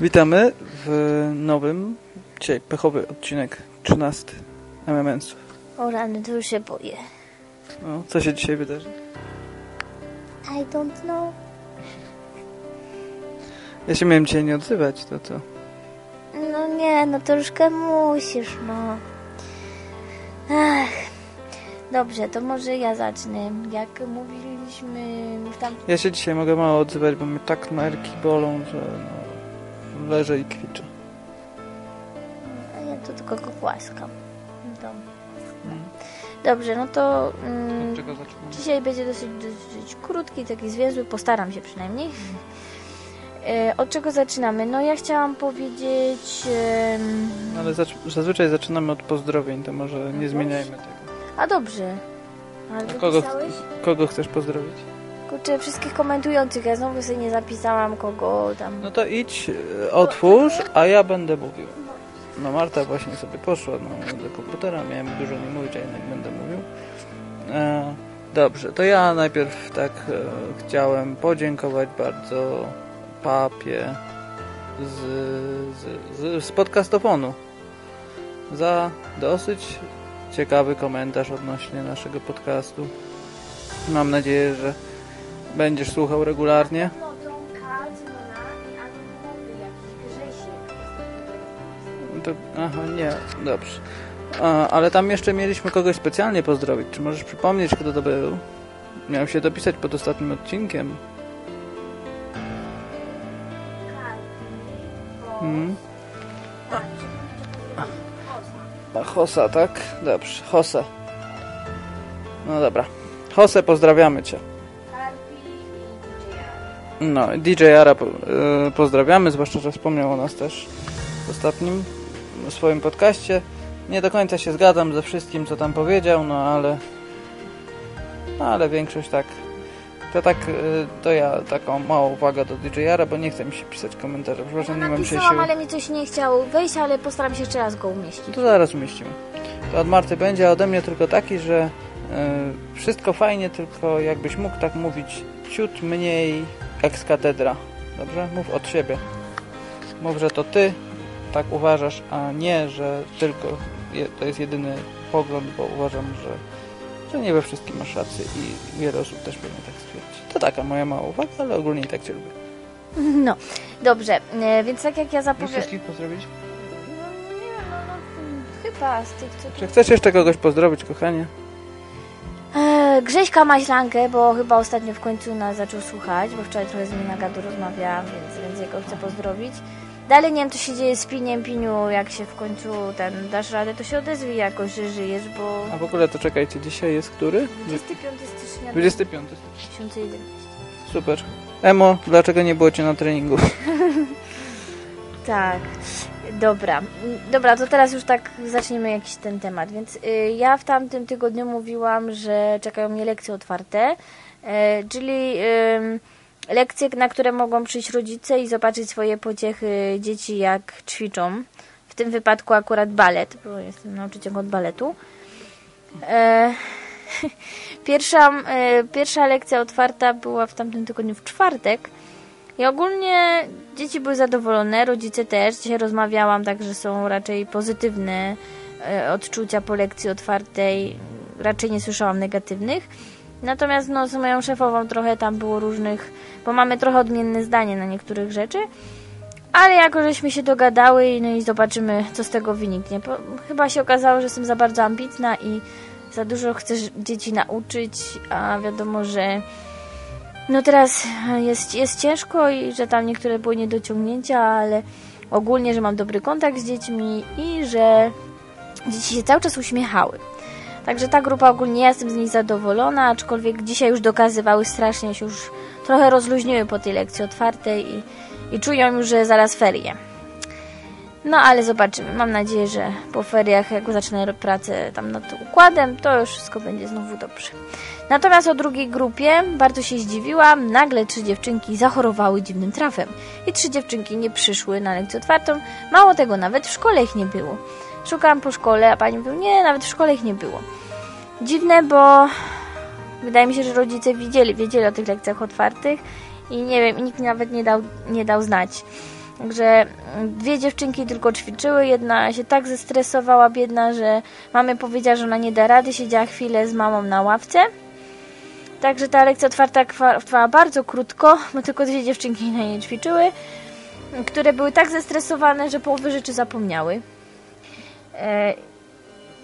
Witamy w nowym, dzisiaj pechowy odcinek 13 MMS-ów. O rany, to już się boję. No, co się dzisiaj wydarzy? I don't know. Ja się miałem dzisiaj nie odzywać, to co? Nie, no troszkę musisz, no. Ach. Dobrze, to może ja zacznę. Jak mówiliśmy tam... Ja się dzisiaj mogę mało odzywać, bo mnie tak nerki bolą, że no, leżę i kwiczę. A ja to tylko go głaskam. No. Dobrze, no to... Mm? Dzisiaj będzie dosyć, dosyć krótki, taki zwięzły, postaram się przynajmniej. E, od czego zaczynamy? No ja chciałam powiedzieć... ale zazwyczaj zaczynamy od pozdrowień, to może nie zmieniajmy tego. A dobrze. Ale A kogo, kogo chcesz pozdrowić? Kurczę, wszystkich komentujących, ja znowu sobie nie zapisałam kogo tam. No to idź, e, otwórz, a ja będę mówił. No Marta właśnie sobie poszła no, do komputera, miałem dużo nie mówić, a jednak będę mówił. E, dobrze, to ja najpierw tak e, chciałem podziękować bardzo papie z, z, z, podcastofonu za dosyć ciekawy komentarz odnośnie naszego podcastu. Mam nadzieję, że będziesz słuchał regularnie. To, aha, nie, dobrze. A, ale tam jeszcze mieliśmy kogoś specjalnie pozdrowić. Czy możesz przypomnieć, kto to był? Miałem się dopisać pod ostatnim odcinkiem. A Hosa, tak? Dobrze, Hosa. No dobra. Hosę, pozdrawiamy Cię. No, DJ Ara y, pozdrawiamy, zwłaszcza, że wspomniał o nas też w ostatnim swoim podcaście. Nie do końca się zgadzam ze wszystkim, co tam powiedział, no ale no, ale większość tak. To tak, y, to ja taką małą uwagę do DJ Ara, bo nie chce mi się pisać komentarzy. Przepraszam, nie mam siły. ale mi coś nie chciało wejść, ale postaram się jeszcze raz go umieścić. To zaraz umieścimy. To od Marty będzie, a ode mnie tylko taki, że y, wszystko fajnie, tylko jakbyś mógł tak mówić ciut mniej ex katedra. Dobrze? Mów od siebie. Mów, że to ty tak uważasz, a nie, że tylko je, to jest jedyny pogląd, bo uważam, że, że nie we wszystkim masz rację i wiele osób też pewnie tak stwierdzi. To taka moja mała uwaga, ale ogólnie i tak cię lubię. No, dobrze, e, więc tak jak ja Chcesz zapowiadam... wszystkich pozdrowić? No, nie, no, no, chyba z tych, co Czy chcesz jeszcze kogoś pozdrowić, kochanie? E, Grześka Maślankę, bo chyba ostatnio w końcu nas zaczął słuchać, bo wczoraj trochę z nim na gadu rozmawiałam, więc, więc jego chcę pozdrowić. Dalej nie wiem, co się dzieje z Piniem Piniu, jak się w końcu ten dasz radę, to się odezwij jakoś, że żyjesz, bo A w ogóle to czekajcie, dzisiaj jest który? 25 stycznia 25. 2011. Super. Emo, dlaczego nie było cię na treningu? Tak, dobra. Dobra, to teraz już tak zaczniemy jakiś ten temat. Więc y, ja w tamtym tygodniu mówiłam, że czekają mnie lekcje otwarte, y, czyli y, lekcje, na które mogą przyjść rodzice i zobaczyć swoje pociechy dzieci, jak ćwiczą. W tym wypadku akurat balet, bo jestem nauczycielką od baletu. E, Pierwsza, e, pierwsza lekcja otwarta była w tamtym tygodniu w czwartek. I ogólnie dzieci były zadowolone, rodzice też. Dzisiaj rozmawiałam, także są raczej pozytywne e, odczucia po lekcji otwartej. Raczej nie słyszałam negatywnych. Natomiast no, z moją szefową trochę tam było różnych, bo mamy trochę odmienne zdanie na niektórych rzeczy. Ale jako żeśmy się dogadały, no i zobaczymy, co z tego wyniknie. Bo chyba się okazało, że jestem za bardzo ambitna i za dużo chcę dzieci nauczyć, a wiadomo, że no teraz jest, jest ciężko i że tam niektóre były niedociągnięcia, ale ogólnie, że mam dobry kontakt z dziećmi i że dzieci się cały czas uśmiechały. Także ta grupa ogólnie ja jestem z nich zadowolona, aczkolwiek dzisiaj już dokazywały strasznie, się już trochę rozluźniły po tej lekcji otwartej i, i czują już, że zaraz ferie. No ale zobaczymy. Mam nadzieję, że po feriach, jak zacznę pracę tam nad układem, to już wszystko będzie znowu dobrze. Natomiast o drugiej grupie bardzo się zdziwiłam. Nagle trzy dziewczynki zachorowały dziwnym trafem. I trzy dziewczynki nie przyszły na lekcję otwartą. Mało tego, nawet w szkole ich nie było. Szukałam po szkole, a pani mówiła, nie, nawet w szkole ich nie było. Dziwne, bo wydaje mi się, że rodzice widzieli, wiedzieli o tych lekcjach otwartych i nie wiem, nikt nawet nie dał, nie dał znać. Także dwie dziewczynki tylko ćwiczyły, jedna się tak zestresowała, biedna, że mamy powiedziała, że ona nie da rady, siedziała chwilę z mamą na ławce. Także ta lekcja otwarta trwała bardzo krótko, bo tylko dwie dziewczynki na niej ćwiczyły, które były tak zestresowane, że połowy rzeczy zapomniały. E,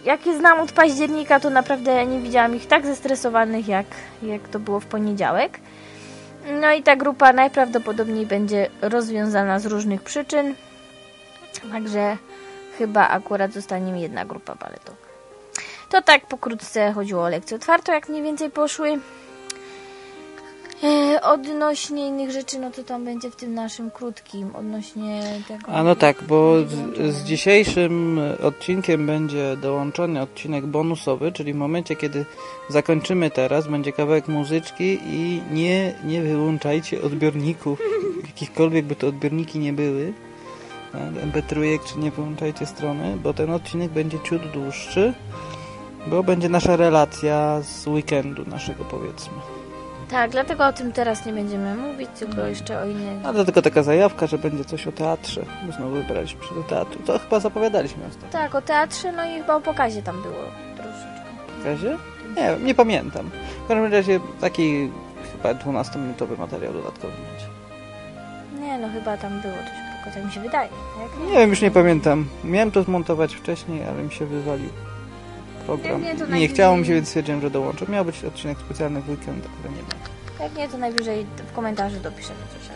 jak je znam od października, to naprawdę nie widziałam ich tak zestresowanych, jak, jak to było w poniedziałek. No i ta grupa najprawdopodobniej będzie rozwiązana z różnych przyczyn. Także chyba akurat zostanie mi jedna grupa baletowa. To tak pokrótce chodziło o lekcję otwartą, jak mniej więcej poszły. E, odnośnie innych rzeczy, no to tam będzie w tym naszym krótkim, odnośnie tego. A no tak, bo z, z, dzisiejszym odcinkiem będzie dołączony odcinek bonusowy, czyli w momencie, kiedy zakończymy teraz, będzie kawałek muzyczki i nie, nie wyłączajcie odbiorników, jakichkolwiek by to odbiorniki nie były. Tak, MP3 czy nie wyłączajcie strony, bo ten odcinek będzie ciut dłuższy, bo będzie nasza relacja z weekendu naszego powiedzmy. Tak, dlatego o tym teraz nie będziemy mówić, tylko jeszcze o innych. A to tylko taka zajawka, że będzie coś o teatrze. My znowu wybraliśmy się do teatru. To chyba zapowiadaliśmy ostatnio. Tak, o teatrze, no i chyba o pokazie tam było troszeczkę. Pokazie? Nie nie pamiętam. W każdym razie taki chyba 12-minutowy materiał dodatkowy będzie. Nie, no chyba tam było coś pokazać, mi się wydaje. Jak nie wiem, już nie pamiętam. Miałem to zmontować wcześniej, ale mi się wywalił program. Nie, nie, nie chciało mi się, więc stwierdziłem, że dołączę. Miał być odcinek specjalny w weekend, ale nie ma. Jak nie, to najwyżej w komentarzu dopiszemy coś.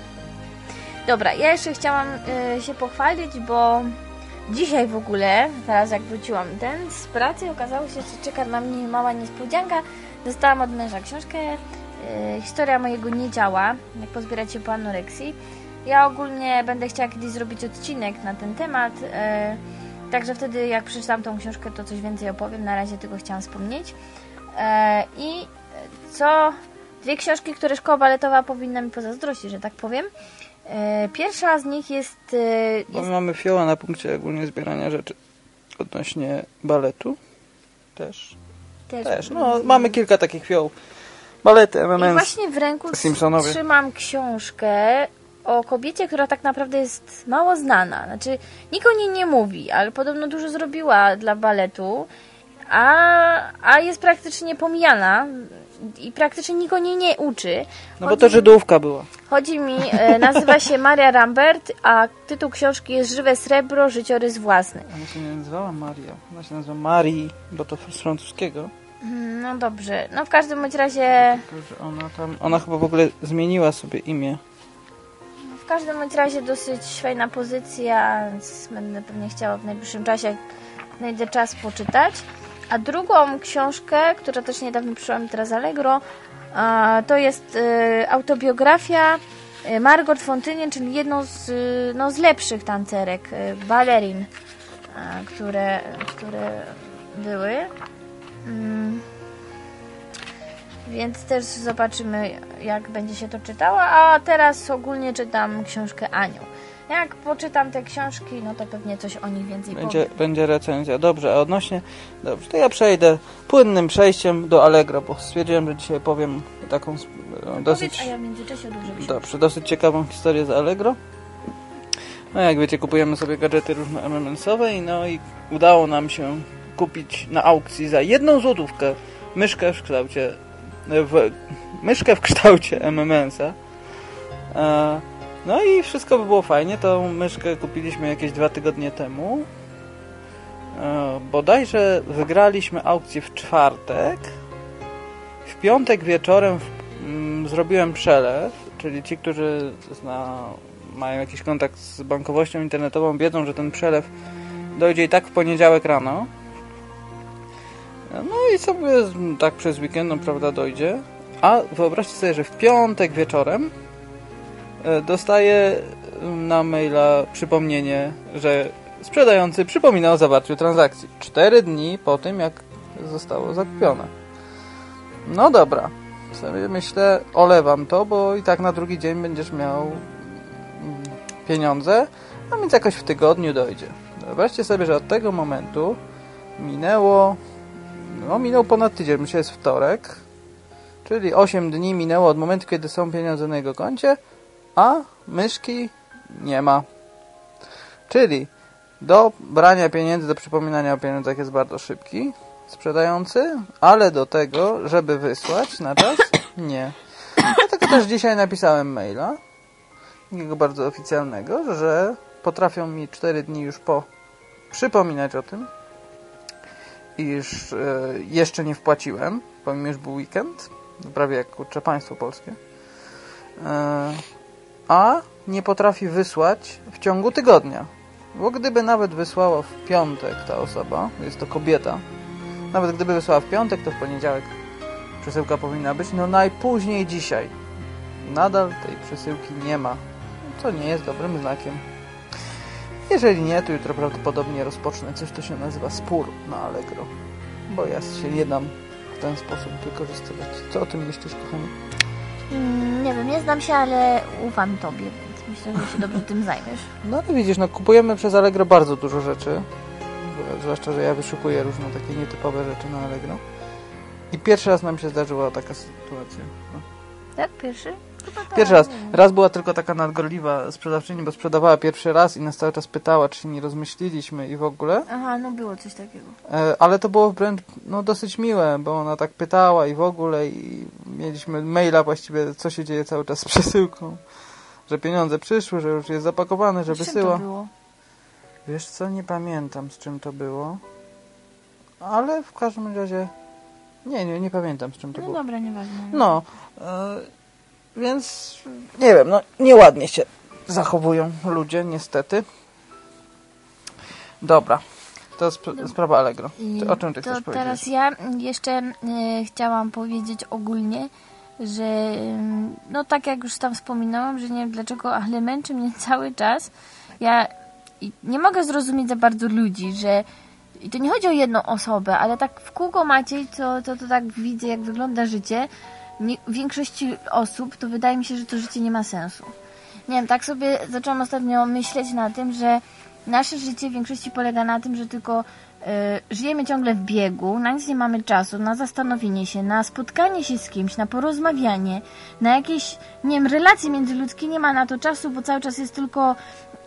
Dobra, ja jeszcze chciałam y, się pochwalić, bo dzisiaj w ogóle, teraz jak wróciłam ten z pracy, okazało się, że czeka na mnie mała niespodzianka. Dostałam od męża książkę y, Historia mojego niedziała, jak pozbierać się po anoreksji. Ja ogólnie będę chciała kiedyś zrobić odcinek na ten temat. Y, Także wtedy, jak przeczytam tą książkę, to coś więcej opowiem. Na razie tylko chciałam wspomnieć. E, I co dwie książki, które szkoła baletowa powinna mi pozazdrościć, że tak powiem. E, pierwsza z nich jest... E, jest... Bo my mamy fioła na punkcie ogólnie zbierania rzeczy odnośnie baletu. Też. Też. Też. No, mamy kilka takich fiołów. Balety, MMS, I właśnie w ręku trzymam książkę o kobiecie, która tak naprawdę jest mało znana. Znaczy, nikt o niej nie mówi, ale podobno dużo zrobiła dla baletu, a, a jest praktycznie pomijana i praktycznie nikt o niej nie uczy. Chodzi no bo to Żydówka była. Chodzi mi, e, nazywa się Maria Rambert, a tytuł książki jest Żywe srebro, życiorys własny. Ona się nie nazywała Maria, ona się nazywa Marii, bo to z francuskiego. No dobrze, no w każdym bądź razie... Ona, tam, ona chyba w ogóle zmieniła sobie imię w każdym bądź razie dosyć fajna pozycja, więc będę pewnie chciała w najbliższym czasie, jak znajdę czas, poczytać. A drugą książkę, która też niedawno przyszła mi teraz Allegro, to jest y, autobiografia y, Margot Fontynie, czyli jedną z, no, z lepszych tancerek, balerin, które, które były. Więc też zobaczymy, jak będzie się to czytało. A teraz ogólnie czytam książkę Aniu. Jak poczytam te książki, no to pewnie coś o nich więcej będzie, powiem. Będzie recenzja. Dobrze, a odnośnie... Dobrze, to ja przejdę płynnym przejściem do Allegro, bo stwierdziłem, że dzisiaj powiem taką no, dosyć... Powiedz, a ja w międzyczasie dużo Dobrze, dosyć ciekawą historię z Allegro. No jak wiecie, kupujemy sobie gadżety różne MMS-owe i no i udało nam się kupić na aukcji za jedną złotówkę myszkę w kształcie w, myszkę w kształcie MMS-a. E, no i wszystko by było fajnie. Tą myszkę kupiliśmy jakieś dwa tygodnie temu. E, bodajże wygraliśmy aukcję w czwartek. W piątek wieczorem mm, zrobiłem przelew, czyli ci, którzy zna, mają jakiś kontakt z bankowością internetową, wiedzą, że ten przelew dojdzie i tak w poniedziałek rano. No i sobie tak przez weekend, no, prawda, dojdzie. A wyobraźcie sobie, że w piątek wieczorem e, dostaję na maila przypomnienie, że sprzedający przypomina o zawarciu transakcji. Cztery dni po tym, jak zostało zakupione. No dobra. Sobie myślę, olewam to, bo i tak na drugi dzień będziesz miał mm, pieniądze, a więc jakoś w tygodniu dojdzie. Wyobraźcie sobie, że od tego momentu minęło, no minął ponad tydzień, myślę, jest wtorek, czyli 8 dni minęło od momentu, kiedy są pieniądze na jego koncie, a myszki nie ma. Czyli do brania pieniędzy, do przypominania o pieniądzach jest bardzo szybki sprzedający, ale do tego, żeby wysłać na czas, nie. Dlatego też dzisiaj napisałem maila, takiego bardzo oficjalnego, że potrafią mi 4 dni już po przypominać o tym, iż e, jeszcze nie wpłaciłem, pomimo, że był weekend, prawie jak kurczę państwo polskie, e, a nie potrafi wysłać w ciągu tygodnia. Bo gdyby nawet wysłała w piątek ta osoba, jest to kobieta, nawet gdyby wysłała w piątek, to w poniedziałek przesyłka powinna być, no najpóźniej dzisiaj. Nadal tej przesyłki nie ma, co nie jest dobrym znakiem. Jeżeli nie, to jutro prawdopodobnie rozpocznę coś, co się nazywa spór na Allegro. Bo ja się nie dam w ten sposób wykorzystywać. Co o tym myślisz, kochani? Mm, nie wiem, nie znam się, ale ufam tobie, więc myślę, że się dobrze tym zajmiesz. No ale widzisz, no kupujemy przez Allegro bardzo dużo rzeczy. Zwłaszcza, że ja wyszukuję różne takie nietypowe rzeczy na Allegro. I pierwszy raz nam się zdarzyła taka sytuacja. No. Tak, pierwszy? Pierwszy raz. Raz była tylko taka nadgorliwa sprzedawczyni, bo sprzedawała pierwszy raz i nas cały czas pytała, czy nie rozmyśliliśmy i w ogóle. Aha, no było coś takiego. E, Ale to było wręcz no, dosyć miłe, bo ona tak pytała i w ogóle i mieliśmy maila właściwie, co się dzieje cały czas z przesyłką. Że pieniądze przyszły, że już jest zapakowane, że wysyła. to było? Wiesz co, nie pamiętam z czym to było. Ale w każdym razie... Nie, nie, nie pamiętam z czym to No było. dobra, nieważne. No, e, więc nie wiem, no nieładnie się zachowują ludzie, niestety. Dobra, to sp- sprawa Allegro. Ty, o czym ty to chcesz powiedzieć? teraz ja jeszcze e, chciałam powiedzieć ogólnie, że no tak jak już tam wspominałam, że nie wiem dlaczego, ale męczy mnie cały czas. Ja nie mogę zrozumieć za bardzo ludzi, że i to nie chodzi o jedną osobę, ale tak w kółko Maciej, to, to, to tak widzę, jak wygląda życie. Nie, większości osób to wydaje mi się, że to życie nie ma sensu. Nie wiem, tak sobie zaczęłam ostatnio myśleć na tym, że nasze życie w większości polega na tym, że tylko e, żyjemy ciągle w biegu, na nic nie mamy czasu, na zastanowienie się, na spotkanie się z kimś, na porozmawianie, na jakieś, nie wiem, relacje międzyludzkie, nie ma na to czasu, bo cały czas jest tylko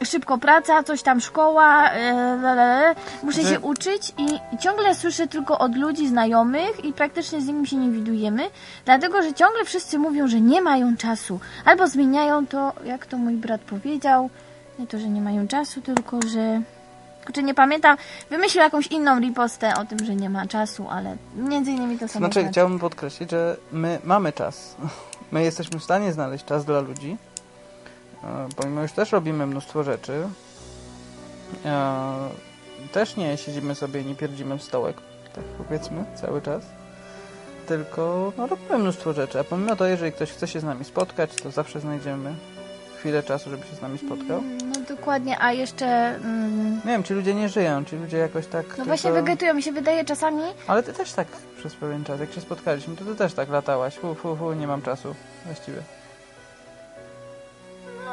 szybko praca, coś tam szkoła, e, muszę Że- się uczyć i, ciągle słyszę tylko od ludzi znajomych i praktycznie z nimi się nie widujemy, dlatego, że ciągle wszyscy mówią, że nie mają czasu, albo zmieniają to, jak to mój brat powiedział, nie to, że nie mają czasu, tylko, że Kurczę, nie pamiętam, wymyślił jakąś inną ripostę o tym, że nie ma czasu, ale między innymi to samo Znaczy, znaczy. chciałbym podkreślić, że my mamy czas. My jesteśmy w stanie znaleźć czas dla ludzi. E, Pomimo, już też robimy mnóstwo rzeczy. E, Też nie siedzimy sobie i nie pierdzimy w stołek, tak powiedzmy, cały czas. Tylko no, robimy mnóstwo rzeczy. A pomimo to, jeżeli ktoś chce się z nami spotkać, to zawsze znajdziemy chwilę czasu, żeby się z nami spotkał. No dokładnie, a jeszcze... Mm, Nie wiem, ci ludzie nie żyją, ci ludzie jakoś tak. no tylko... właśnie wegetują, mi się wydaje czasami, Ale ty też tak przez pewien czas, jak się spotkaliśmy, to ty też tak latałaś. Fu, fu, fu, nie mam czasu właściwie.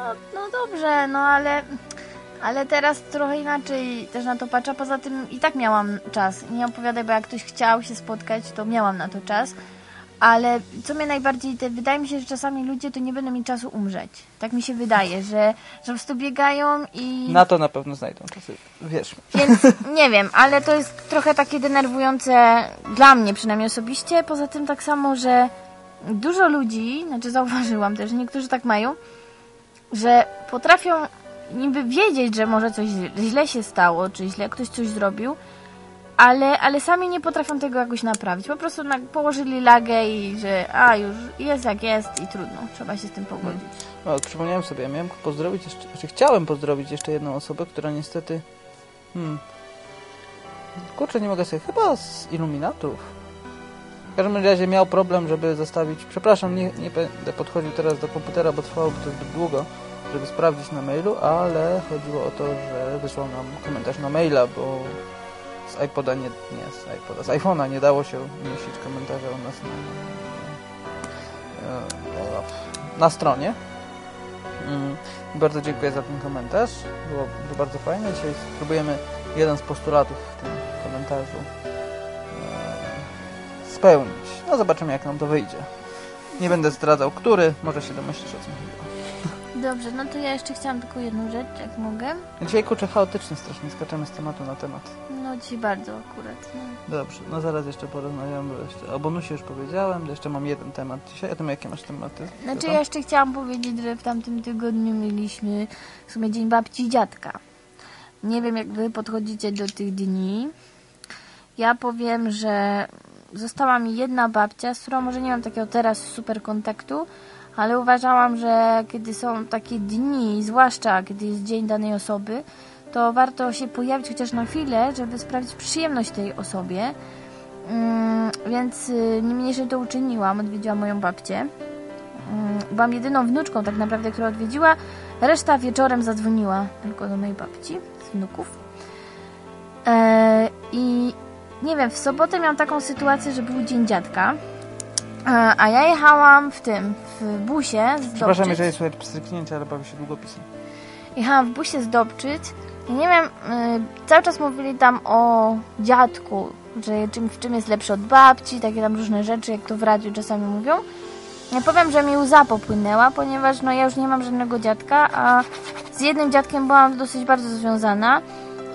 No, no dobrze, no ale... Ale teraz trochę inaczej też na to patrzę, poza tym i tak miałam czas. Nie opowiadaj, bo jak ktoś chciał się spotkać, to miałam na to czas. Ale co mnie najbardziej, te, wydaje mi się, że czasami ludzie to nie będą mieć czasu umrzeć. Tak mi się wydaje, że, że po prostu biegają i... Na to na pewno znajdą czasy. Wiesz. Więc nie wiem, ale to jest trochę takie denerwujące dla mnie przynajmniej osobiście. Poza tym tak samo, że dużo ludzi, znaczy zauważyłam też, że niektórzy tak mają, że potrafią niby wiedzieć, że może coś źle się stało, czy źle ktoś coś zrobił, ale, ale sami nie potrafią tego jakoś naprawić. Po prostu na, położyli lagę i że a już jest jak jest i trudno, trzeba się z tym pogodzić. No, przypomniałem sobie, ja miałem pozdrowić jeszcze, znaczy chciałem pozdrowić jeszcze jedną osobę, która niestety, hmm, kurczę, nie mogę sobie, chyba z iluminatów. W każdym razie miał problem, żeby zostawić, przepraszam, nie, nie będę podchodził teraz do komputera, bo trwałoby to zbyt długo, żeby sprawdzić na mailu, ale chodziło o to, że wysłał nam komentarz na maila, bo z iPoda nie, nie z iPoda, z iPhone'a nie dało się umieścić komentarza u nas na, na, na, stronie Mm, Bardzo dziękuję za ten komentarz. Było, było bardzo fajnie. Dzisiaj spróbujemy jeden z postulatów w tym komentarzu e, spełnić. No zobaczymy jak nam to wyjdzie. Nie będę zdradzał, który. Może się domyślisz o co mi chodziło. Dobrze, no to ja jeszcze chciałam tylko jedną rzecz, jak mogę. Dzisiaj kurczę chaotycznie strasznie skaczemy z tematu na temat. No dzisiaj bardzo akurat. No. Dobrze, no zaraz jeszcze porozmawiamy. bo Jeszcze, o bonusie już powiedziałem, jeszcze mam jeden temat dzisiaj. A ty jakie masz tematy? Znaczy ja jeszcze chciałam powiedzieć, że w tamtym tygodniu mieliśmy w sumie Dzień Babci i Dziadka. Nie wiem, jak wy podchodzicie do tych dni. Ja powiem, że została mi jedna babcia, z którą może nie mam takiego teraz super kontaktu, ale uważałam, że kiedy są takie dni, zwłaszcza kiedy jest dzień danej osoby, to warto się pojawić chociaż na chwilę, żeby sprawić przyjemność tej osobie. Mm, więc y, niemniejsze to uczyniłam, odwiedziłam moją babcię. Mm, Byłam jedyną wnuczką tak naprawdę, która odwiedziła. Reszta wieczorem zadzwoniła tylko do mojej babci z wnuków. E, I nie wiem, w sobotę miałam taką sytuację, że był dzień dziadka. E, A ja jechałam w tym, w busie z Przepraszam, jeżeli słuchaj pstryknięcia, ale bawię się długopisem. Jechałam w busie z Dobczyc i nie wiem, y, cały czas mówili tam o dziadku, że czym, w czym jest lepszy od babci, takie tam różne rzeczy, jak to w radiu czasami mówią. Ja powiem, że mi łza popłynęła, ponieważ no ja już nie mam żadnego dziadka, a z jednym dziadkiem byłam dosyć bardzo związana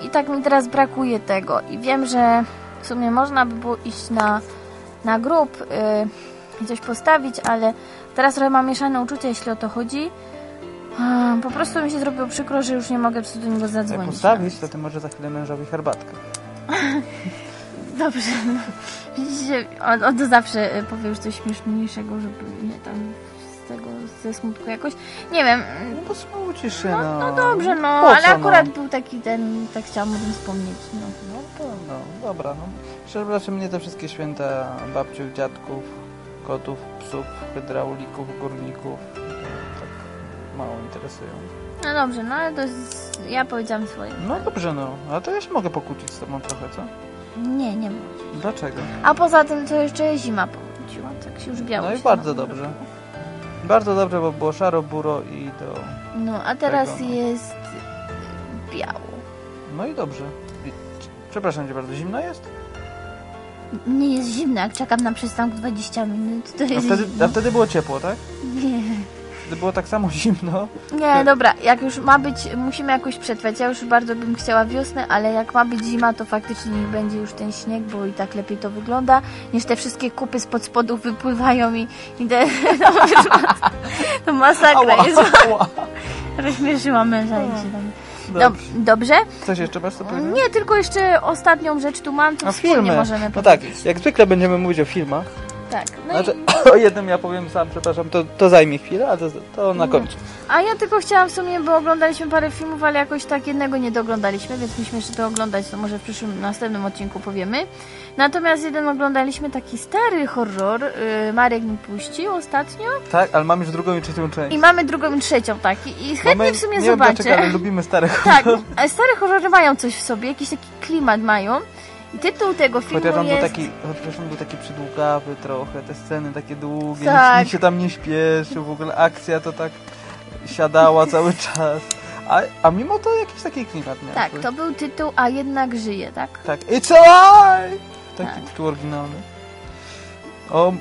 i tak mi teraz brakuje tego. I wiem, że w sumie można by było iść na, na grób y, i coś postawić, ale teraz trochę mam mieszane uczucia, jeśli o to chodzi. Po prostu mi się zrobiło przykro, że już nie mogę do niego Jak zadzwonić. postawić, to ty może za chwilę mężowi herbatkę. Dobrze. Widzicie, on, on zawsze y, powie już coś śmieszniejszego, żeby nie tam z tego, ze smutku jakoś. Nie wiem. No bo smucisz się, No, no. no dobrze, no, Po ale co, akurat No? był taki ten, tak chciałam o tym wspomnieć. No. no to, no, dobra, no. Przepraszam mnie te wszystkie święta babciów, dziadków, kotów, psów, hydraulików, górników. Tak mało interesują. no dobrze, no ale to jest, ja powiedziałam swoje. No dobrze, no. A to ja się mogę pokłócić z tobą trochę, co? Nie, nie ma. Dlaczego? A poza tym to jeszcze zima powróciła, tak się już biało No i bardzo dobrze. Bardzo dobrze, bo było szaro, buro i to... No, a teraz Tego, no. jest biało. No i dobrze. Przepraszam cię bardzo, zimno jest? Nie jest zimno, jak czekam na przystanku 20 minut, to A jest wtedy, zimno. a wtedy było ciepło, tak? Nie. Wtedy było tak samo zimno. Nie, dobra, jak już ma być, musimy jakoś przetrwać. Ja już bardzo bym chciała wiosnę, ale jak ma być zima, to faktycznie niech będzie już ten śnieg, bo i tak lepiej to wygląda, niż te wszystkie kupy spod spodów wypływają i, i te, to, to masakra Ała, jest. ała. Męża i się tam... Dob- Dobrze. dobrze? Coś jeszcze masz co powiedzieć? Nie, tylko jeszcze ostatnią rzecz tu mam, to A wspólnie filmy. możemy No tak, powiedzieć. jak zwykle będziemy mówić o filmach. Tak. No Znaczy, i, o jednym ja powiem sam, przepraszam, to, to zajmie chwilę, a to, to na Nie. końcu. a ja tylko chciałam w sumie, bo oglądaliśmy parę filmów, ale jakoś tak jednego nie doglądaliśmy, więc musimy jeszcze to oglądać, to może w przyszłym, następnym odcinku powiemy. Natomiast jeden oglądaliśmy taki stary horror, yy, Marek mi puścił ostatnio Tak, ale mam już drugą i trzecią część. i mamy drugą i trzecią, tak, i, chętnie my- w sumie nie wiem zobaczę. dlaczego, ale lubimy stare Tak, ale stare horrory mają coś w sobie, jakiś taki klimat mają. I tytuł tego filmu Chociaż on, jest... był taki, chociaż on był taki przydługawy trochę, te sceny takie długie, Tak. nikt, się tam nie śpieszył, w ogóle akcja to tak siadała cały czas. A, a mimo to jakiś taki klimat miał. Tak, to był tytuł, a jednak żyje, tak? Tak, It's alive! Taki Tak. tytuł oryginalny. O y,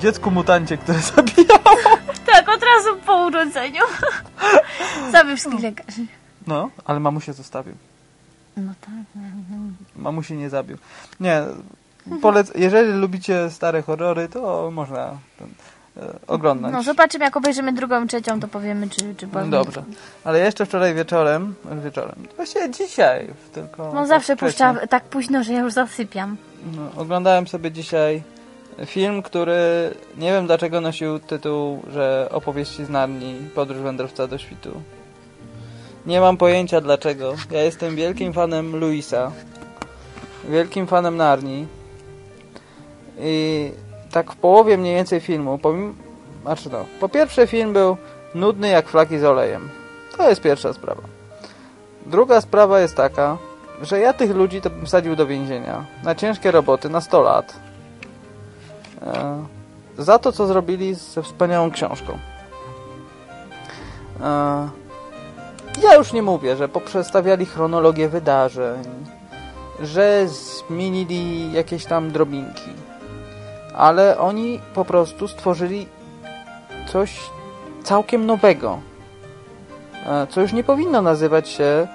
dziecku mutancie, które zabijało. Tak, od razu po urodzeniu. Zabił wszystkich lekarzy. No, ale mamusię zostawił. No tak. Mamusi nie zabił. Nie, polec jeżeli lubicie stare horrory, to można ten, e, oglądać. No zobaczymy, jak obejrzymy drugą i trzecią, to powiemy, czy, czy No powiem. Dobrze. Ale jeszcze wczoraj wieczorem, wieczorem, właściwie dzisiaj, tylko... No zawsze wcześnie, puszcza tak późno, że ja już zasypiam. No, oglądałem sobie dzisiaj film, który nie wiem dlaczego nosił tytuł, że opowieści z Narni, podróż wędrowca do świtu. Nie mam pojęcia dlaczego. Ja jestem wielkim fanem Luisa. Wielkim fanem Narni. I tak w połowie mniej więcej filmu, pomimo, znaczy no, po pierwsze film był nudny jak flaki z olejem. To jest pierwsza sprawa. Druga sprawa jest taka, że ja tych ludzi to bym wsadził do więzienia na ciężkie roboty, na 100 lat. E, za to, co zrobili ze wspaniałą książką. E, ja już nie mówię, że poprzestawiali chronologię wydarzeń, że zmienili jakieś tam drobinki, ale oni po prostu stworzyli coś całkiem nowego, e, co już nie powinno nazywać się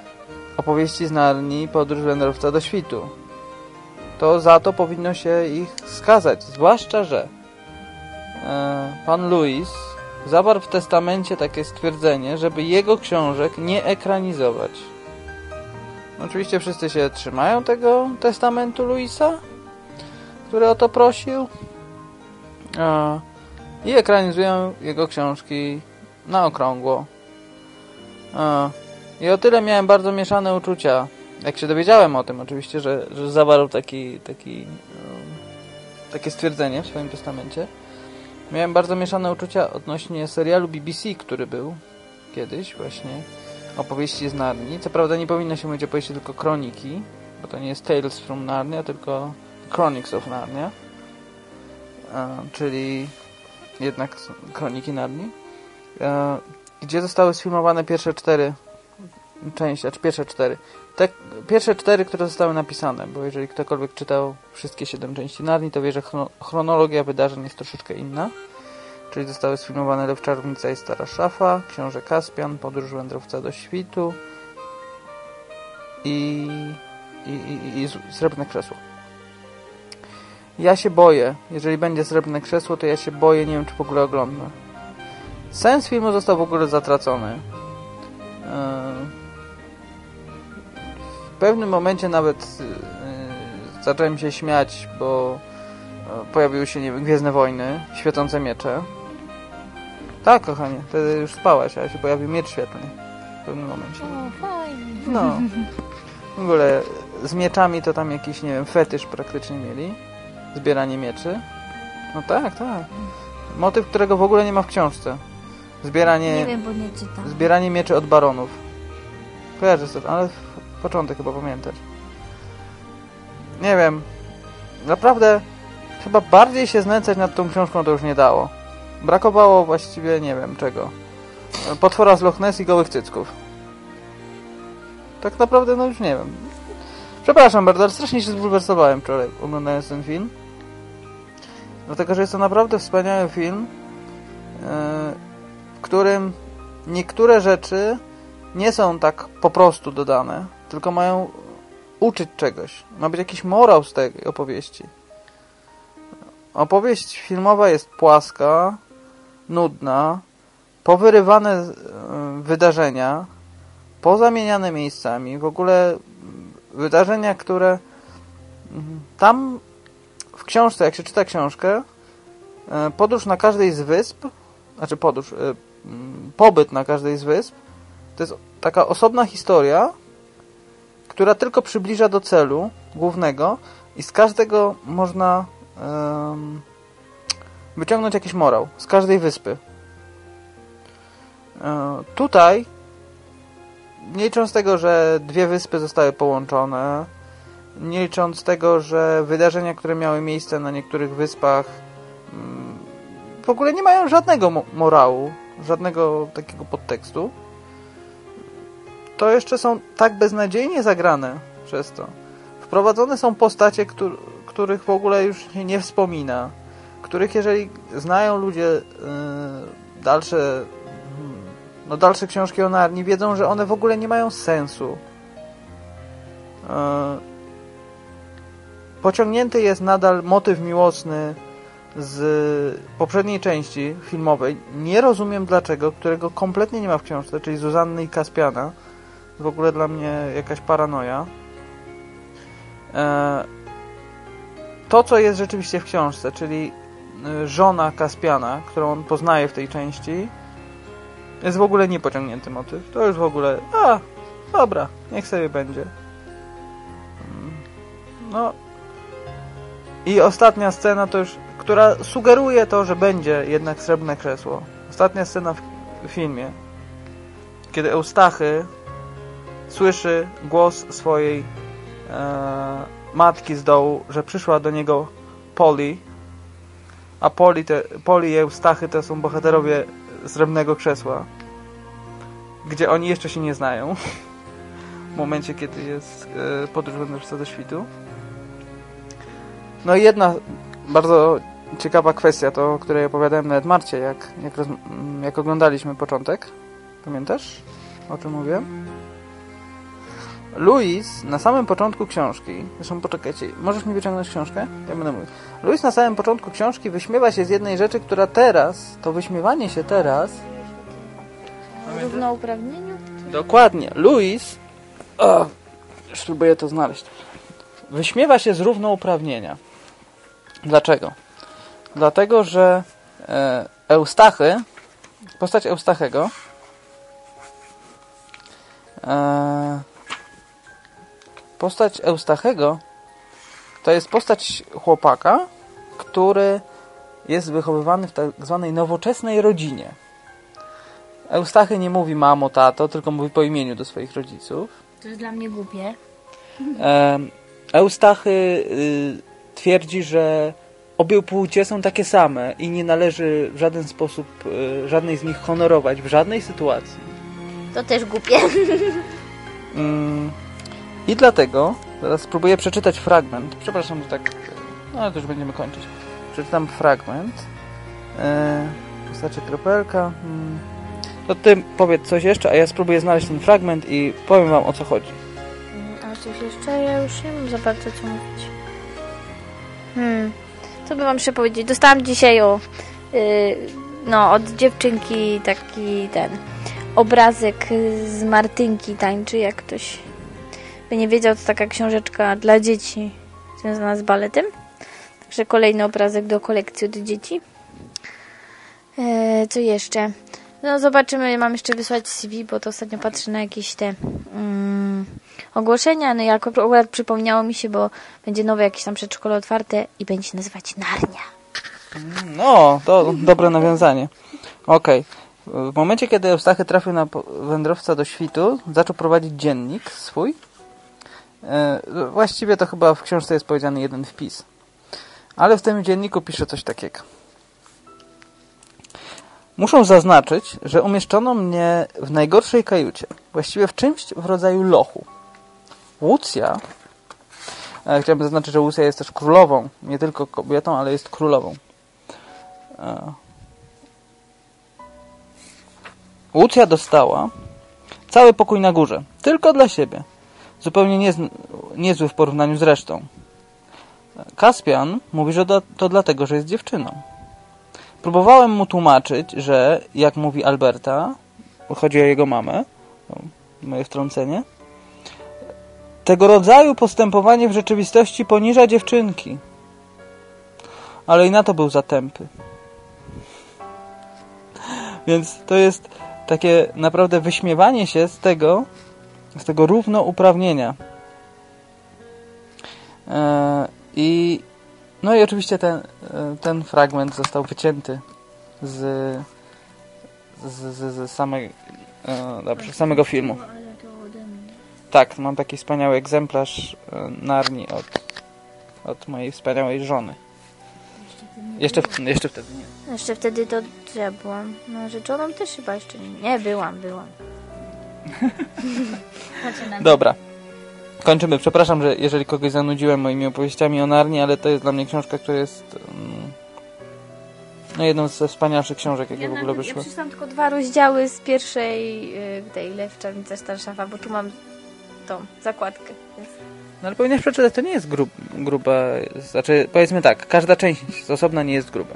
opowieści z Narni, podróż wędrowca do świtu. To za to powinno się ich skazać, zwłaszcza, że e, pan Louis zawarł w testamencie takie stwierdzenie, żeby jego książek nie ekranizować. Oczywiście wszyscy się trzymają tego testamentu Louisa, który o to prosił i ekranizują jego książki na okrągło. I o tyle miałem bardzo mieszane uczucia, jak się dowiedziałem o tym oczywiście, że, że zawarł taki, taki, e, takie stwierdzenie w swoim testamencie, Miałem bardzo mieszane uczucia odnośnie serialu BBC, który był kiedyś właśnie opowieści z Narni. Co prawda nie powinno się mówić opowieści tylko kroniki, bo to nie jest Tales from Narnia, tylko Chronicles of Narnia, czyli jednak kroniki Narni, gdzie zostały sfilmowane pierwsze cztery części, znaczy pierwsze cztery. Te pierwsze cztery, które zostały napisane, bo jeżeli ktokolwiek czytał wszystkie siedem części Narni, to wie, że chronologia wydarzeń jest troszeczkę inna. Czyli zostały sfilmowane Lew Czarownica i Stara Szafa, Książę Kaspian, Podróż Wędrowca do Świtu i, i, i, i Srebrne Krzesło. Ja się boję, jeżeli będzie Srebrne Krzesło, to ja się boję, nie wiem czy w ogóle oglądam. Sens filmu został w ogóle zatracony. W pewnym momencie nawet yy, zacząłem się śmiać, bo yy, pojawiły się, nie wiem, Gwiezdne Wojny, Świecące Miecze. Tak, kochanie, wtedy już spałaś, a się pojawił miecz świetlny w pewnym momencie. O, fajnie. No. W ogóle z mieczami to tam jakiś, nie wiem, fetysz praktycznie mieli. Zbieranie mieczy. No tak, tak. Motyw, którego w ogóle nie ma w książce. Zbieranie... Nie wiem, bo nie czytam. Zbieranie mieczy od baronów. Kojarzę to, ale początek chyba pamiętasz. Nie wiem. Naprawdę chyba bardziej się znęcać nad tą książką to już nie dało. Brakowało właściwie nie wiem czego. Potwora z Loch Ness i gołych cycków. Tak naprawdę no już nie wiem. Przepraszam bardzo, ale strasznie się zbulwersowałem wczoraj oglądając ten film. Dlatego, że jest to naprawdę wspaniały film, w którym niektóre rzeczy nie są tak po prostu dodane, tylko mają uczyć czegoś. Ma być jakiś morał z tej opowieści. Opowieść filmowa jest płaska, nudna, powyrywane e, wydarzenia, pozamieniane miejscami, w ogóle wydarzenia, które mhm, tam w książce, jak się czyta książkę, e, podróż na każdej z wysp, znaczy podróż, e, pobyt na każdej z wysp, to jest taka osobna historia, która tylko przybliża do celu głównego i z każdego można um, wyciągnąć jakiś morał z każdej wyspy. E, tutaj, nie licząc tego, że dwie wyspy zostały połączone, nie licząc tego, że wydarzenia, które miały miejsce na niektórych wyspach mm, w ogóle nie mają żadnego morału, żadnego takiego podtekstu, to jeszcze są tak beznadziejnie zagrane przez to. Wprowadzone są postacie, których w ogóle już się nie wspomina których jeżeli znają ludzie yy, dalsze hmm, no dalsze książki o Narni, wiedzą, że one w ogóle nie mają sensu. Yy, pociągnięty jest nadal motyw miłosny z poprzedniej części filmowej. Nie rozumiem dlaczego, którego kompletnie nie ma w książce, czyli Zuzanny i Kaspiana. W ogóle dla mnie jakaś paranoja. Yy, to, co jest rzeczywiście w książce, czyli Y, żona Kaspiana, którą on poznaje w tej części, jest w ogóle niepociągnięty motyw. To już w ogóle, a, dobra, niech sobie będzie. Mm, no. I ostatnia scena to już, która sugeruje to, że będzie jednak srebrne krzesło. Ostatnia scena w filmie, kiedy Eustachy słyszy głos swojej e, matki z dołu, że przyszła do niego Polly, a Poli, te, Poli i Eustachy to są bohaterowie Srebrnego Krzesła. gdzie oni jeszcze się nie znają. W momencie, kiedy jest e, podróż wędrowca do świtu. No i jedna bardzo ciekawa kwestia, to o której opowiadałem nawet Marcie, jak, jak, roz, jak oglądaliśmy początek. Pamiętasz, o czym mówiłem? Louis na samym początku książki, zresztą poczekajcie, możesz mi wyciągnąć książkę? Ja będę mówił. Louis na samym początku książki wyśmiewa się z jednej rzeczy, która teraz, to wyśmiewanie się teraz, Równouprawnieniu? dokładnie, Louis, o, spróbuję to znaleźć, wyśmiewa się z równouprawnienia. Dlaczego? Dlatego, że e, Eustachy, postać Eustachego, e, postać Eustachego to jest postać chłopaka, który jest wychowywany w tak zwanej nowoczesnej rodzinie. Eustachy nie mówi mamo, tato, tylko mówi po imieniu do swoich rodziców. To jest dla mnie głupie. Eustachy y, twierdzi, że obie płcie są takie same i nie należy w żaden sposób y, żadnej z nich honorować w żadnej sytuacji. To też głupie. I dlatego, teraz spróbuję przeczytać fragment. Przepraszam, że tak, no ale to już będziemy kończyć. Przeczytam fragment. E, Wystarczy kropelka. Mm. To ty powiedz coś jeszcze, a ja spróbuję znaleźć ten fragment i powiem wam o co chodzi. A coś jeszcze? Ja już nie mam za bardzo co mówić. Hmm. Co by wam jeszcze powiedzieć? Dostałam dzisiaj o... y, no, od dziewczynki taki ten... Obrazek z Martynki tańczy, jak ktoś by nie wiedział, to taka książeczka dla dzieci związana z baletem. Także kolejny obrazek do kolekcji od dzieci. E, co jeszcze? No zobaczymy, mam jeszcze wysłać CV, bo to ostatnio patrzę na jakieś te mm, ogłoszenia. No i akurat przypomniało mi się, bo będzie nowe jakieś tam przedszkole otwarte i będzie się nazywać Narnia. No, to dobre nawiązanie. Okej. W momencie, kiedy Eustachy trafił na wędrowca do świtu, zaczął prowadzić dziennik swój. E, właściwie to chyba w książce jest powiedziany jeden wpis. Ale w tym dzienniku pisze coś takiego. Muszę zaznaczyć, że umieszczono mnie w najgorszej kajucie. Właściwie w czymś w rodzaju lochu. Łucja e, Chciałbym zaznaczyć, że Łucja jest też królową. Nie tylko kobietą, ale jest królową. E, Łucja dostała cały pokój na górze. Tylko dla siebie. Zupełnie niez- niezły w porównaniu z resztą. Kaspian mówi, że to dlatego, że jest dziewczyną. Próbowałem mu tłumaczyć, że, jak mówi Alberta, chodzi o jego mamę, moje wtrącenie, tego rodzaju postępowanie w rzeczywistości poniża dziewczynki. Ale i na to był zatępy. Więc to jest takie naprawdę wyśmiewanie się z tego, z tego równouprawnienia. E, I no i oczywiście ten, e, ten fragment został wycięty z, z, z, z samej, e, dobrze, samego filmu. Tak, mam taki wspaniały egzemplarz Narni od, od mojej wspaniałej żony. Jeszcze, jeszcze wtedy nie. Jeszcze wtedy to ja byłam narzeczoną też chyba jeszcze nie. Nie, byłam, byłam. Dobra. Kończymy. Przepraszam, że jeżeli kogoś zanudziłem moimi opowieściami o Narni, ale to jest dla mnie książka, która jest no, jedną ze wspanialszych książek, jakie w ogóle ja wyszły. przeczytałam tylko dwa rozdziały z pierwszej y, tej Lewczawica Starszafa, bo tu mam tą zakładkę. Więc... No ale powinieneś przeczytać, to nie jest grub, gruba, znaczy powiedzmy tak, każda część z osobna nie jest gruba.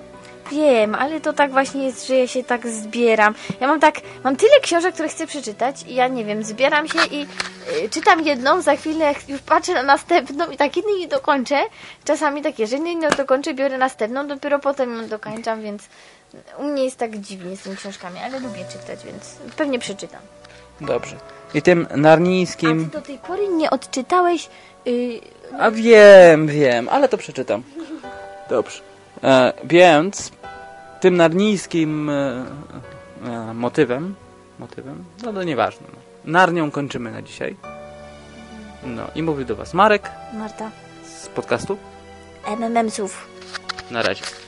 Wiem, ale to tak właśnie jest, że ja się tak zbieram. Ja mam tak, mam tyle książek, które chcę przeczytać i ja nie wiem, zbieram się i y, czytam jedną, za chwilę już patrzę na następną i tak jednej nie dokończę. Czasami tak, jeżeli nie dokończę, biorę następną, dopiero potem ją dokończam, więc u mnie jest tak dziwnie z tymi książkami, ale lubię czytać, więc pewnie przeczytam. Dobrze. I tym A narnijskim... ty do tej pory nie odczytałeś y, A wiem, wiem, ale to przeczytam. Dobrze. E, więc tym narnijskim e, e, motywem, motywem, no to nieważne. No. Narnią kończymy na dzisiaj. No i mówił do Was Marek Marta. z podcastu. MMM-sów. Na razie.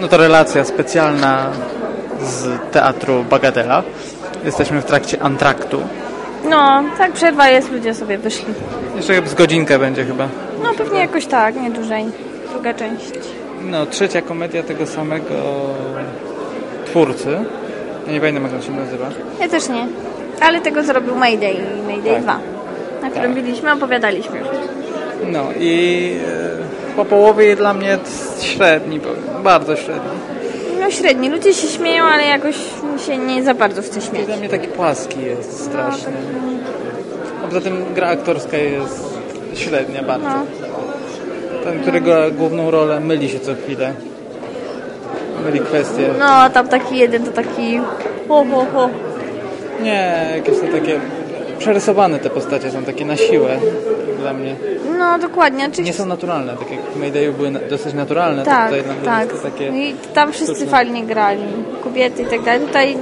No to relacja specjalna z teatru Bagatela. Jesteśmy w trakcie antraktu. No, tak przerwa jest, ludzie sobie wyszli. Jeszcze z godzinkę będzie chyba. No pewnie jakoś tak, nie dłużej. Druga część. No, trzecia komedia tego samego twórcy. Ja nie pamiętam jak on się nazywa. Ja też nie. Ale tego zrobił Mayday, Mayday Tak. 2. Na którym byliśmy, opowiadaliśmy już. No i e, po połowie dla mnie średni, powiem. bardzo średni. No średni, ludzie się śmieją, ale jakoś mi się nie za bardzo chce śmiać. Dla mnie taki płaski jest strasznie. A poza tym gra aktorska jest średnia bardzo. No. Ten, który gra główną rolę, myli się co chwilę. Myli kwestie. No, tam taki jeden to taki ho, ho, ho. Nie, jakieś to takie przerysowane te postacie są takie na siłę dla mnie. No, dokładnie. Nie są naturalne, tak jak w Maydayu były na- dosyć naturalne, to Tak, tutaj dla mnie tak. to takie... I tam wszyscy sztuczne. fajnie grali. Kobiety i tak dalej. Tutaj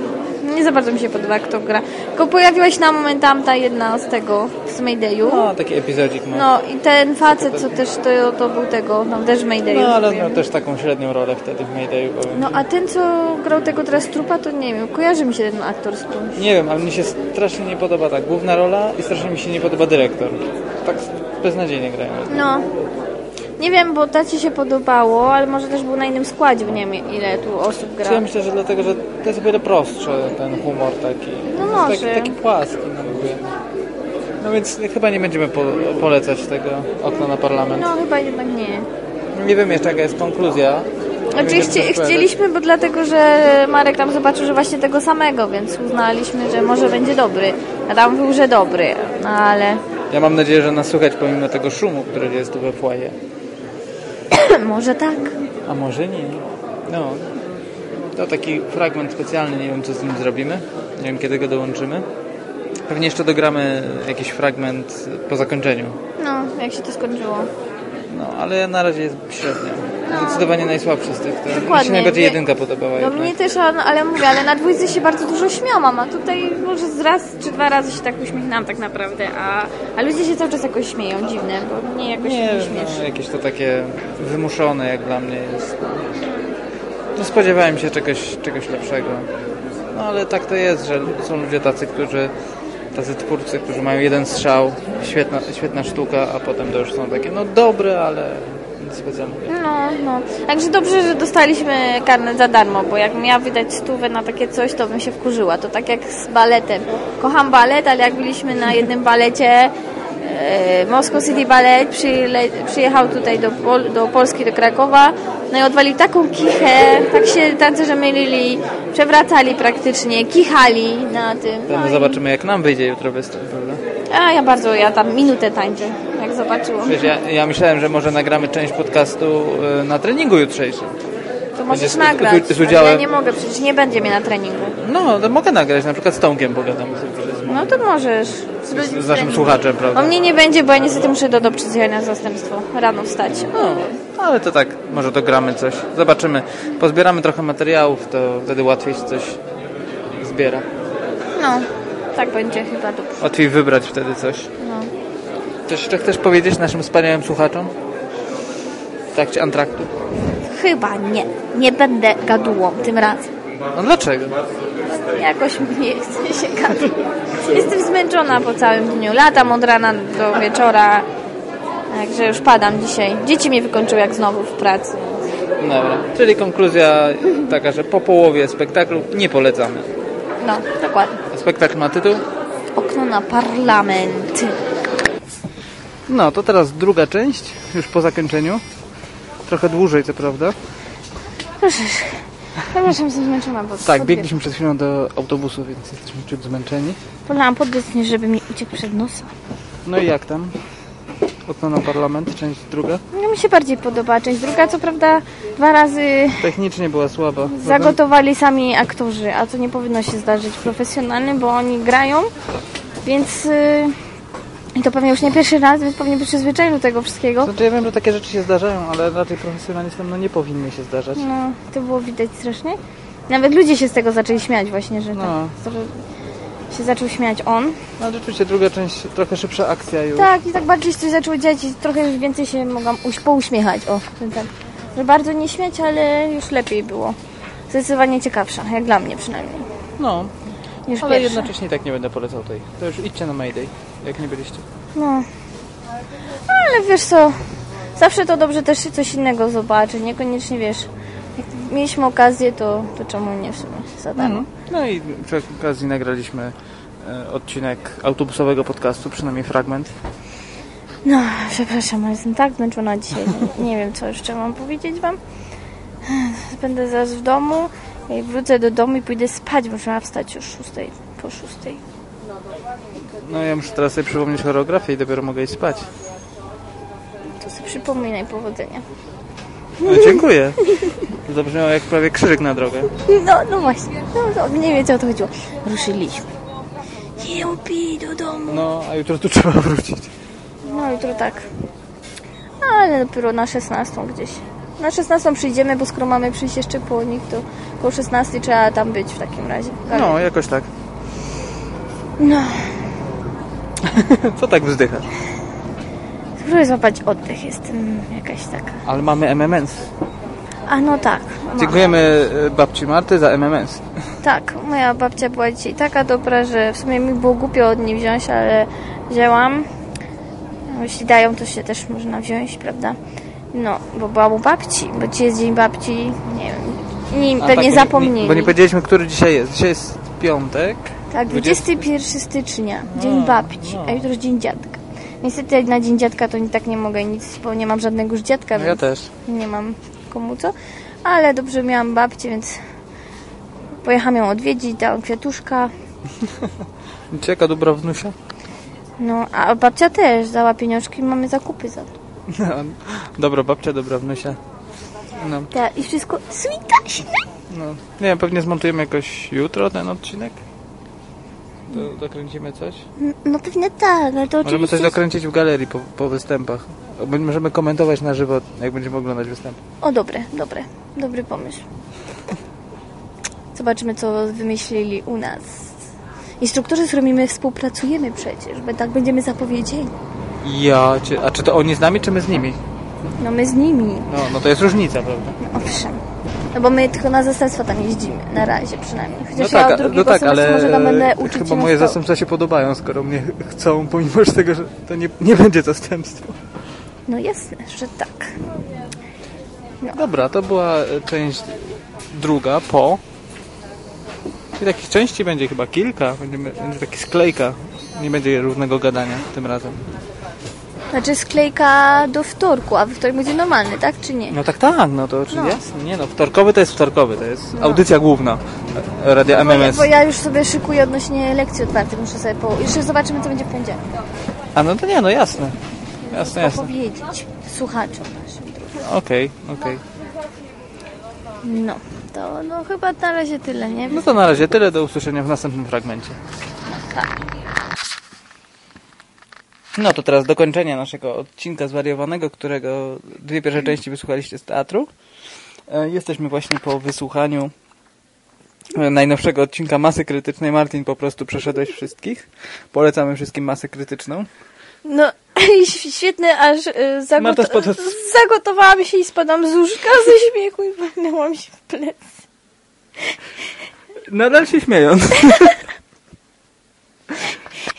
nie za bardzo mi się podoba, kto gra. Tylko pojawiła się na moment tamta jedna z tego, z Maydayu. No, taki epizodzik ma. No i ten facet, co też to, to był tego, tam też w Maydayu. No, ale miał też taką średnią rolę wtedy w Maydayu, powiem. No a ten, co grał tego teraz trupa, to nie wiem, kojarzy mi się ten aktor z kimś. Nie wiem, ale mi się strasznie nie podoba ta główna rola i strasznie mi się nie podoba dyrektor. Tak beznadziejnie grają. No. Nie wiem, bo taci się podobało, ale może też był na innym składzie, bo nie wiem ile tu osób gra. Ja myślę, że dlatego, że to jest o wiele prostsze, ten humor taki. No Taki, może. taki płaski, no. No więc chyba nie będziemy po, polecać tego okna na parlament. No chyba jednak nie. Nie wiem jeszcze jaka jest konkluzja. Znaczy chci, chcieliśmy, bo dlatego, że Marek tam zobaczył, że właśnie tego samego, więc uznaliśmy, że może będzie dobry. A tam był, że dobry, no ale Ja mam nadzieję, że nas słychać pomimo tego szumu, który jest tu we foyer. może tak. A może nie. No. To taki fragment specjalny, nie wiem co z nim zrobimy. Nie wiem kiedy go dołączymy. Pewnie jeszcze dogramy jakiś fragment po zakończeniu. No, jak się to skończyło. No, ale na razie jest średnio. Zdecydowanie najsłabszy z tych. To Mi się Dokładnie. najbardziej jedynka podobała. No jednak. mnie też, ale mówię, ale na dwójce się bardzo dużo śmiałam, a tutaj może z raz czy dwa razy się tak uśmiechnęłam tak naprawdę, a, a ludzie się cały czas jakoś śmieją, dziwne, bo mnie jakoś Nie nie, wiem, śmieszy. no, jakieś to takie wymuszone jak dla mnie jest. No, spodziewałem się czegoś, czegoś lepszego. No ale tak to jest, że są ludzie tacy, którzy tacy twórcy, którzy mają jeden strzał, świetna, świetna sztuka, a potem to już są takie, no dobre, ale nic specjalnego. No, no. Także dobrze, że dostaliśmy karnet za darmo, bo jak miała wydać stówę na takie coś, to bym się wkurzyła. To tak jak z baletem. Kocham balet, ale jak byliśmy na jednym balecie, Moscow City Ballet, przyjechał tutaj do, Pol, do Polski, do Krakowa, no i odwalił taką kichę, tak się tancerze mylili, przewracali praktycznie, kichali na tym. No, No zobaczymy jak nam wyjdzie jutro występ, prawda? a ja bardzo, ja tam minutę tańczę, jak zobaczyłam. Wiesz, ja, ja myślałem, że może nagramy część podcastu y, na treningu jutrzejszym. To możesz z- nagrać, z- z ale udziałem- ja nie mogę, przecież nie będzie mnie na treningu. No, to mogę nagrać, na przykład z Tomkiem pogadam No to możesz. Z, Z, naszym słuchaczem, prawda? O mnie nie będzie, bo ja niestety muszę do, do przyjechać na zastępstwo. Rano wstać. No, ale to tak, może to gramy coś. Zobaczymy. Pozbieramy trochę materiałów, to wtedy łatwiej się coś zbiera. No, tak będzie chyba dobrze. Łatwiej wybrać wtedy coś. No. Coś jeszcze chcesz powiedzieć naszym wspaniałym słuchaczom? W trakcie antraktu? Chyba nie. Nie będę gadułą tym razem. No dlaczego? Jakoś mi nie chce się gadać. Jestem zmęczona po całym dniu. Latam od rana do wieczora. Także już padam dzisiaj. Dzieci mnie wykończyły jak znowu w pracy. Dobra. Czyli konkluzja taka, że po połowie spektaklu nie polecamy. No, dokładnie. A spektakl ma tytuł? Okno na parlament. No, to teraz druga część, już po zakończeniu. Trochę dłużej, co prawda. Proszę. Przepraszam, jestem zmęczona, bo Tak, biegliśmy przed chwilą do autobusu, więc jesteśmy ciut zmęczeni. Polałam poddychnie, żeby mi uciekł przed nosem. No i jak tam? Okno na parlament, część druga. No mi się bardziej podoba część druga, co prawda dwa razy Technicznie była słaba. zagotowali sami aktorzy, a co nie powinno się zdarzyć profesjonalnym, bo oni grają, więc yy, i to pewnie już nie pierwszy raz, więc pewnie przyzwyczają do tego wszystkiego. Znaczy ja wiem, że takie rzeczy się zdarzają, ale raczej profesjonalistom no nie powinny się zdarzać. No, to było widać strasznie. Nawet ludzie się z tego zaczęli śmiać właśnie, że No. tak że się zaczął śmiać on. No rzeczywiście druga część, trochę szybsza akcja już. Tak, i tak bardziej się coś zaczęło dziać i trochę już więcej się mogłam uś- pouśmiechać. O, ten tak. że bardzo nie śmiać, ale już lepiej było. Zdecydowanie ciekawsza, jak dla mnie przynajmniej. No, ale pierwsza. jednocześnie tak nie będę polecał tej. To już idźcie na Mayday, jak nie byliście. No. Ale wiesz co, zawsze to dobrze też coś innego zobaczyć, niekoniecznie wiesz. Jak mieliśmy okazję, to, to czemu nie w sumie za darmo. No i przy okazji nagraliśmy e, odcinek autobusowego podcastu, przynajmniej fragment. No, przepraszam, ale jestem tak zmęczona dzisiaj. Nie, nie wiem, co jeszcze mam powiedzieć wam. Będę zaraz w domu. Jak wrócę do domu i pójdę spać, bo trzeba wstać już 6, po 6. No ja muszę teraz sobie przypomnieć choreografię i dopiero mogę iść spać. To sobie przypominaj powodzenia. No, dziękuję. Zabrzmiało jak prawie krzyżyk na drogę. No, no właśnie. No, no, nie wiecie o to chodziło. Ruszyliśmy. Jełpi do domu. No, a jutro tu trzeba wrócić. No jutro tak. Ale dopiero na 16 gdzieś. Na 16 przyjdziemy, bo skoro mamy przyjść jeszcze po nich, to koło 16 trzeba tam być w takim razie. No, jakoś tak. No. Co tak wzdychasz? Spróbuję złapać oddech, jestem jakaś taka. Ale mamy MMS. A no tak. ma- Dziękujemy e, babci Marty za MMS. Tak, moja babcia była dzisiaj taka dobra, że w sumie mi było głupio od niej wziąć, ale wzięłam. Jeśli dają, to się też można wziąć, prawda? No, bo była u babci, bo dzisiaj jest dzień babci, nie wiem. Nie, A, pewnie tak, zapomnieli. Bo nie powiedzieliśmy, który dzisiaj jest. Dzisiaj jest piątek. Tak, 20. 21 stycznia, dzień babci, no. a jutro dzień dziadka. Niestety na dzień dziadka to i tak nie mogę nic, bo nie mam żadnego już dziadka, No ja więc też. nie mam komu co. Ale dobrze miałam babcię, więc pojechałam ją odwiedzić, dałam kwiatuszka. Cieka dobra wnusia. No, a babcia też dała pieniążki i mamy zakupy za to. No, dobra babcia, dobra wnusia. No, Ta, I wszystko switaśne. no. Nie wiem, pewnie zmontujemy jakoś jutro ten odcinek. Do, dokręcimy coś. No pewnie tak, ale to Możemy oczywiście... coś dokręcić w galerii po, po występach. Możemy komentować na żywo, jak będziemy oglądać występ. O, dobre, dobre. Dobry pomysł. Zobaczymy, co wymyślili u nas. Instruktorzy, z którymi my współpracujemy przecież, bo tak będziemy zapowiedzieli. Ja. A czy to oni z nami, czy my z nimi? No my z nimi, No, no to jest różnica, prawda? no, owszem. No bo my tylko na zastępstwa tam jeździmy, na razie przynajmniej. Chociaż No tak, ja od drugiego no tak ale może tam będę uczyć chyba moje zastępstwa się podobają, skoro mnie chcą, pomimo tego, że to nie, nie będzie zastępstwo. No jasne, że tak. Dobra, to była e, część druga po. I takich części będzie chyba kilka. Będziemy, będzie taki sklejka. Nie będzie różnego gadania tym razem. Znaczy sklejka do wtorku, a we wtorek będzie normalny, tak czy nie? No tak, tak, no to oczywiście. No. Jasne. Nie no, wtorkowy to jest wtorkowy, to jest audycja główna Radia ja, MMS. bo ja już sobie szykuję odnośnie lekcji otwartych, muszę sobie po... Jeszcze zobaczymy, co będzie w poniedziałek. A no to nie, no jasne. Jasne, jasne. Powiedzieć słuchaczom naszym. Okej, okej. No, to no chyba na razie tyle, nie? No to na razie tyle, do usłyszenia w następnym fragmencie. No to teraz dokończenie naszego odcinka zwariowanego, którego dwie pierwsze części wysłuchaliście z teatru. E, Jesteśmy właśnie po wysłuchaniu e, najnowszego odcinka Masy Krytycznej. Martin, po prostu przeszedłeś wszystkich. Polecamy wszystkim Masę Krytyczną. No, świetne, aż zagot- spada- zagotowałam się i spadam z łóżka ze śmiechu i walnęłam się w plec. Nadal się śmiejąc.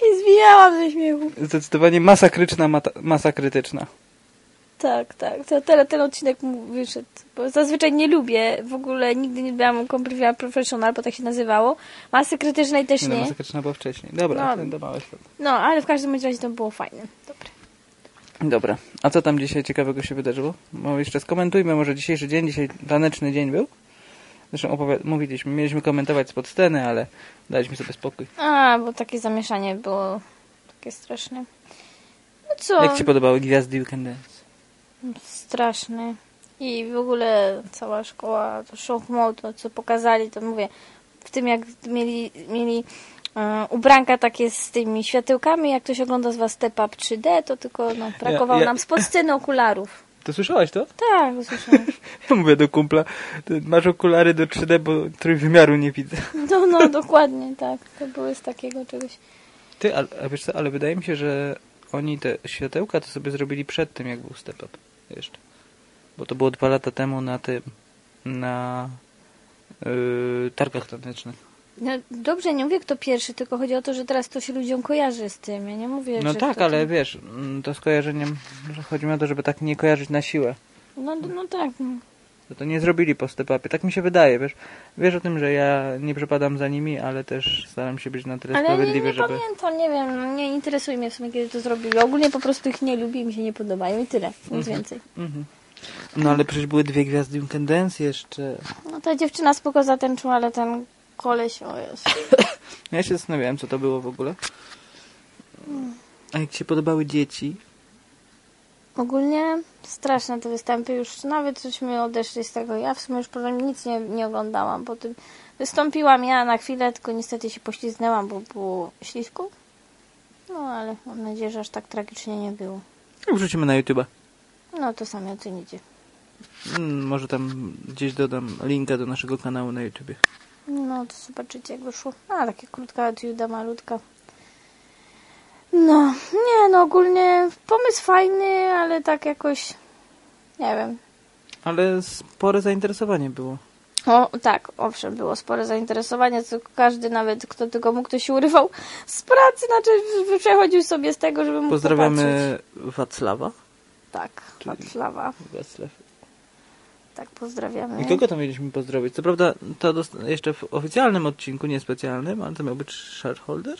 I zwijałam ze śmiechu. Zdecydowanie masakryczna mata, masa krytyczna. Tak, tak. To ten, ten odcinek mu wyszedł. Bo zazwyczaj nie lubię, w ogóle nigdy nie byłam Comprivia Professional, bo tak się nazywało. Masy krytycznej też Nie, no, nie. masa krytyczna była wcześniej. Dobra, No. ten świat. No, ale w każdym razie to było fajne. Dobre. Dobra, a co tam dzisiaj ciekawego się wydarzyło? Bo jeszcze skomentujmy może dzisiejszy dzień, dzisiaj taneczny dzień był. Zresztą mówiliśmy, mieliśmy komentować spod sceny, ale daliśmy sobie spokój. A, bo takie zamieszanie było takie straszne. No co? Jak Ci podobały gwiazdy You Can Dance? straszny. I w ogóle cała szkoła, to show mode, to co pokazali, to mówię, w tym jak mieli, mieli e, ubranka takie z tymi światełkami, jak ktoś ogląda z Was Step Up 3D, to tylko no, brakowało ja- nam spod sceny okularów. To słyszałaś to? Tak, usłyszałam. Ja mówię do kumpla, masz okulary do 3D, bo trójwymiaru nie widzę. No, no, dokładnie, tak. To były z takiego czegoś. Ty, a, a wiesz co, ale wydaje mi się, że oni te światełka to sobie zrobili przed tym, jak był Step Up. Jeszcze. bo to było dwa lata temu na tym, na yy, targach tanecznych. No dobrze, nie mówię kto pierwszy, tylko chodzi o to, że teraz to się ludziom kojarzy z tym. Ja nie mówię, No że tak, kto ale wiesz, mm, to z kojarzeniem, że chodzi mi o to, żeby tak nie kojarzyć na siłę. No, no tak. no. To, to nie zrobili po step-upie. Tak mi się wydaje, wiesz. Wiesz o tym, że ja nie przepadam za nimi, ale też staram się być na tyle Ale nie, sprawiedliwy, nie żeby... pamiętam, nie wiem, nie interesuje mnie w sumie, kiedy to zrobili. Ogólnie po prostu ich nie lubię, mi się nie podobają i tyle, nic więcej. Mhm. No ale przecież były dwie gwiazdy Dance jeszcze. No ta dziewczyna spoko zatańczyła, ale ten koleś, o jest. Ja się zastanawiałem, co to było w ogóle. A jak ci się podobały dzieci? Ogólnie straszne te występy, już nawet żeśmy odeszli z tego. Ja w sumie już potem nic nie, nie oglądałam. Po tym wystąpiłam ja na chwilę, tylko niestety się poślizgnęłam, bo było ślisku. No ale mam nadzieję, że aż tak tragicznie nie było. Wrzucimy na YouTube'a. No to sami ocenicie. Mm, może tam gdzieś dodam linka do naszego kanału na YouTubie. No to zobaczycie jak wyszło. A takie krótka etiuda, malutka. No, nie no ogólnie pomysł fajny, ale tak jakoś, nie wiem. Ale spore zainteresowanie było. O, tak, owszem, było spore zainteresowanie, co każdy, nawet kto tylko mógł, kto się urywał z pracy, znaczy przechodził sobie z tego, żeby mógł popatrzeć. Pozdrawiamy Wacława. Tak, Czyli- Wacława, Wacław. Tak pozdrawiamy. I kogo tam mieliśmy pozdrowić? Co prawda to jeszcze w oficjalnym odcinku, niespecjalnym, ale to miał być shareholder?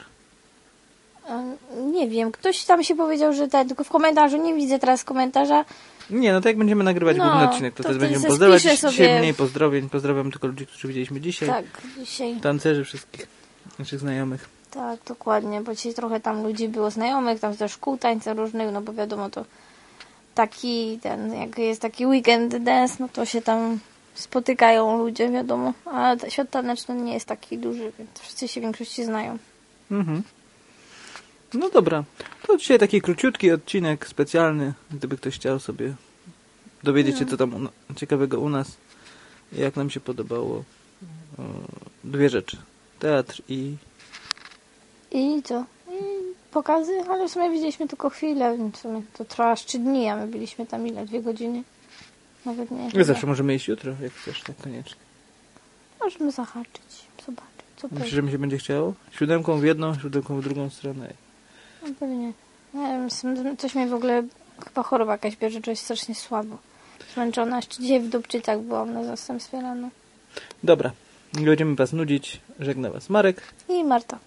Nie wiem, ktoś tam się powiedział, że ten, tylko w komentarzu, nie widzę teraz komentarza. Nie, no to jak będziemy nagrywać No, główny odcinek, to, to wtedy będziemy pozdrawiać. spiszę Dzisiaj sobie- mniej pozdrowień. Pozdrawiam tylko ludzi, którzy widzieliśmy dzisiaj. Tak, dzisiaj. Tancerzy wszystkich naszych znajomych. Tak, dokładnie, bo dzisiaj trochę tam ludzi było znajomych, tam ze szkół tańca różnych, no bo wiadomo to taki ten, jak jest taki weekend dance, no to się tam spotykają ludzie, wiadomo, a świat taneczny nie jest taki duży, więc wszyscy się w większości znają. Mhm. No dobra, to dzisiaj taki króciutki odcinek specjalny, gdyby ktoś chciał sobie dowiedzieć się, co tam u, ciekawego u nas, jak nam się podobało. O, dwie rzeczy. Teatr i... I co? Pokazy, ale w sumie widzieliśmy tylko chwilę, w sumie to trwa aż trzy dni, a my byliśmy tam ile? Dwie godziny? Nawet nie. My zawsze możemy iść jutro, jak chcesz, tak koniecznie. Możemy zahaczyć, zobaczyć, co Myślisz, że mi się będzie chciało? Siódemką w jedną, siódemką w drugą stronę. No pewnie. Nie wiem, coś mnie w ogóle, chyba choroba jakaś bierze, czuję strasznie słabo. Zmęczona, jeszcze dzisiaj w Dubczycach byłam na zastępstwie rano. Dobra, nie będziemy was nudzić. Żegna was Marek. I Marta.